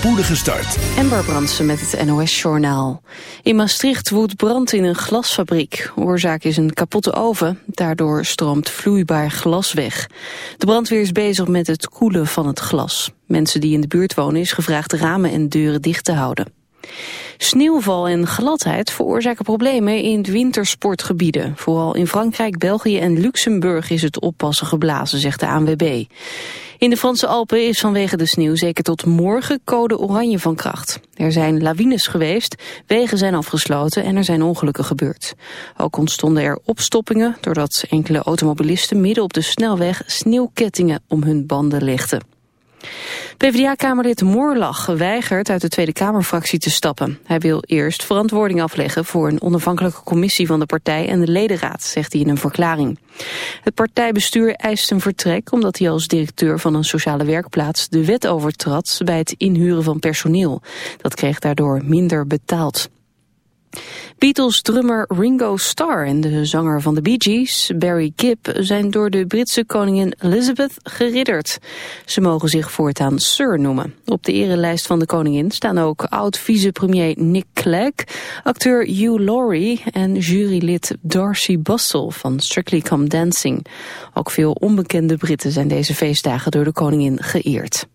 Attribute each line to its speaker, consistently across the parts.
Speaker 1: spoedige start.
Speaker 2: Ember Brandsen met het NOS-journaal. In Maastricht woedt brand in een glasfabriek. Oorzaak is een kapotte oven. Daardoor stroomt vloeibaar glas weg. De brandweer is bezig met het koelen van het glas. Mensen die in de buurt wonen is gevraagd ramen en deuren dicht te houden. Sneeuwval en gladheid veroorzaken problemen in wintersportgebieden. Vooral in Frankrijk, België en Luxemburg is het oppassen geblazen, zegt de ANWB. In de Franse Alpen is vanwege de sneeuw zeker tot morgen code oranje van kracht. Er zijn lawines geweest, wegen zijn afgesloten en er zijn ongelukken gebeurd. Ook ontstonden er opstoppingen doordat enkele automobilisten midden op de snelweg sneeuwkettingen om hun banden legden. PvdA-kamerlid Moorlach weigert uit de Tweede Kamerfractie te stappen. Hij wil eerst verantwoording afleggen voor een onafhankelijke commissie van de partij en de ledenraad, zegt hij in een verklaring. Het partijbestuur eist een vertrek omdat hij als directeur van een sociale werkplaats de wet overtrad bij het inhuren van personeel. Dat kreeg daardoor minder betaald. Beatles-drummer Ringo Starr en de zanger van de Bee Gees, Barry Gibb, zijn door de Britse koningin Elizabeth geridderd. Ze mogen zich voortaan Sir noemen. Op de erelijst van de koningin staan ook oud-vicepremier Nick Clegg, acteur Hugh Laurie en jurylid Darcy Bussell van Strictly Come Dancing. Ook veel onbekende Britten zijn deze feestdagen door de koningin geëerd.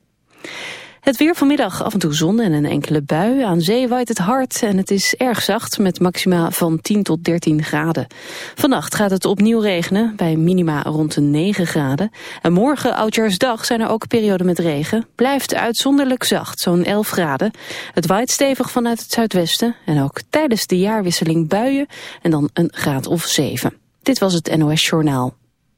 Speaker 2: Het weer vanmiddag af en toe zon en een enkele bui. Aan zee waait het hard en het is erg zacht met maxima van 10 tot 13 graden. Vannacht gaat het opnieuw regenen bij minima rond de 9 graden. En morgen, oudjaarsdag, zijn er ook perioden met regen. Blijft uitzonderlijk zacht, zo'n 11 graden. Het waait stevig vanuit het zuidwesten en ook tijdens de jaarwisseling buien en dan een graad of 7. Dit was het NOS Journaal.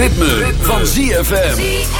Speaker 1: ritme, van ZFM.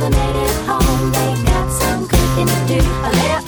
Speaker 3: never made it home. They got some cooking to do. A little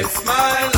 Speaker 3: It's.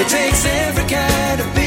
Speaker 4: It takes every kind of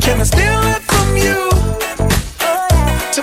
Speaker 5: can I steal it from you?
Speaker 6: Oh To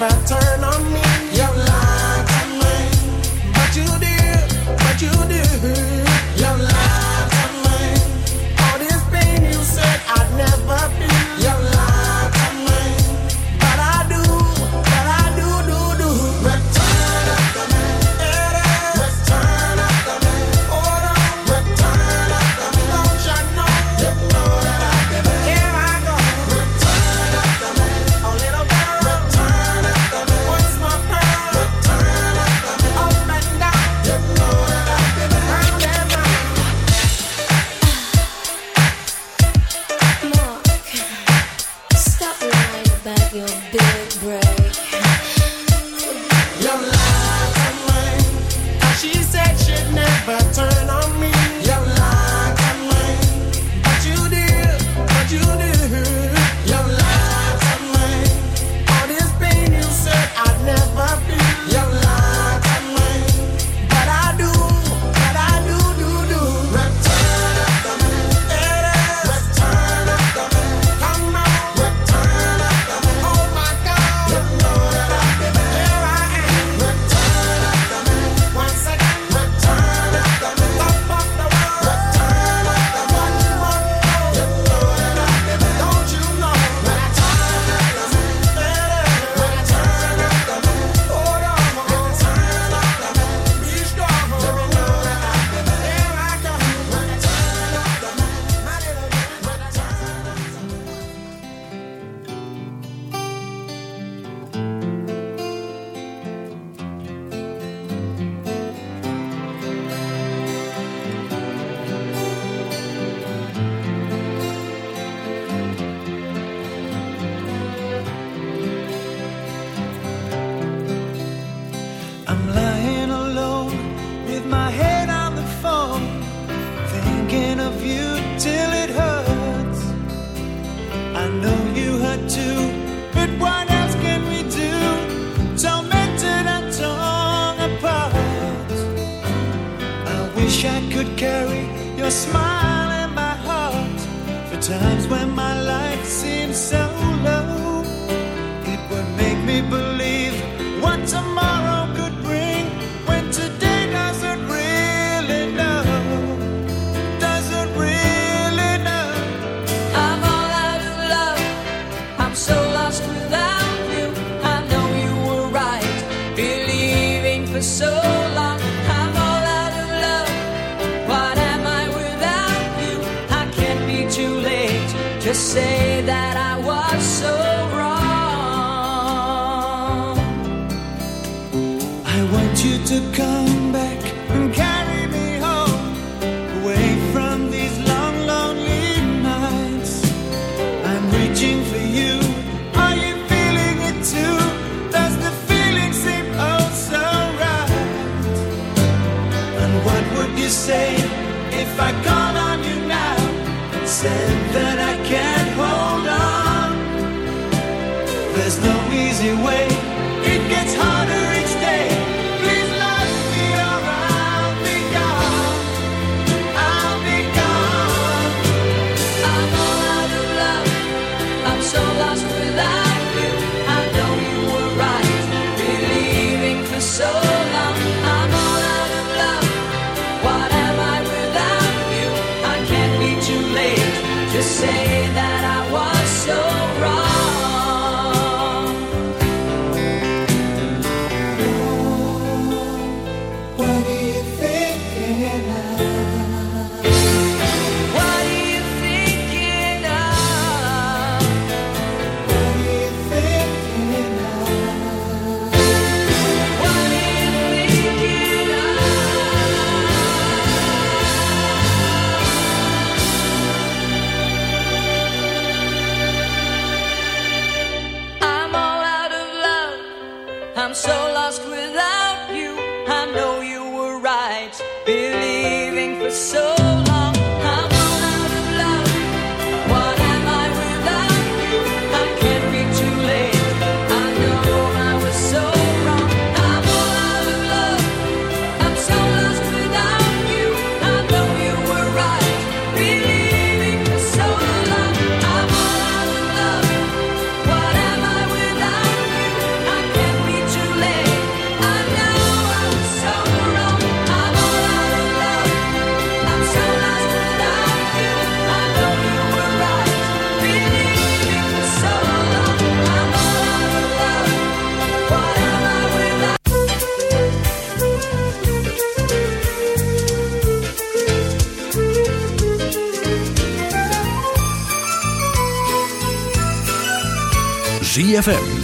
Speaker 6: matter.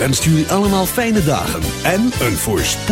Speaker 1: ZFM wenst jullie allemaal fijne dagen en een voorspoed.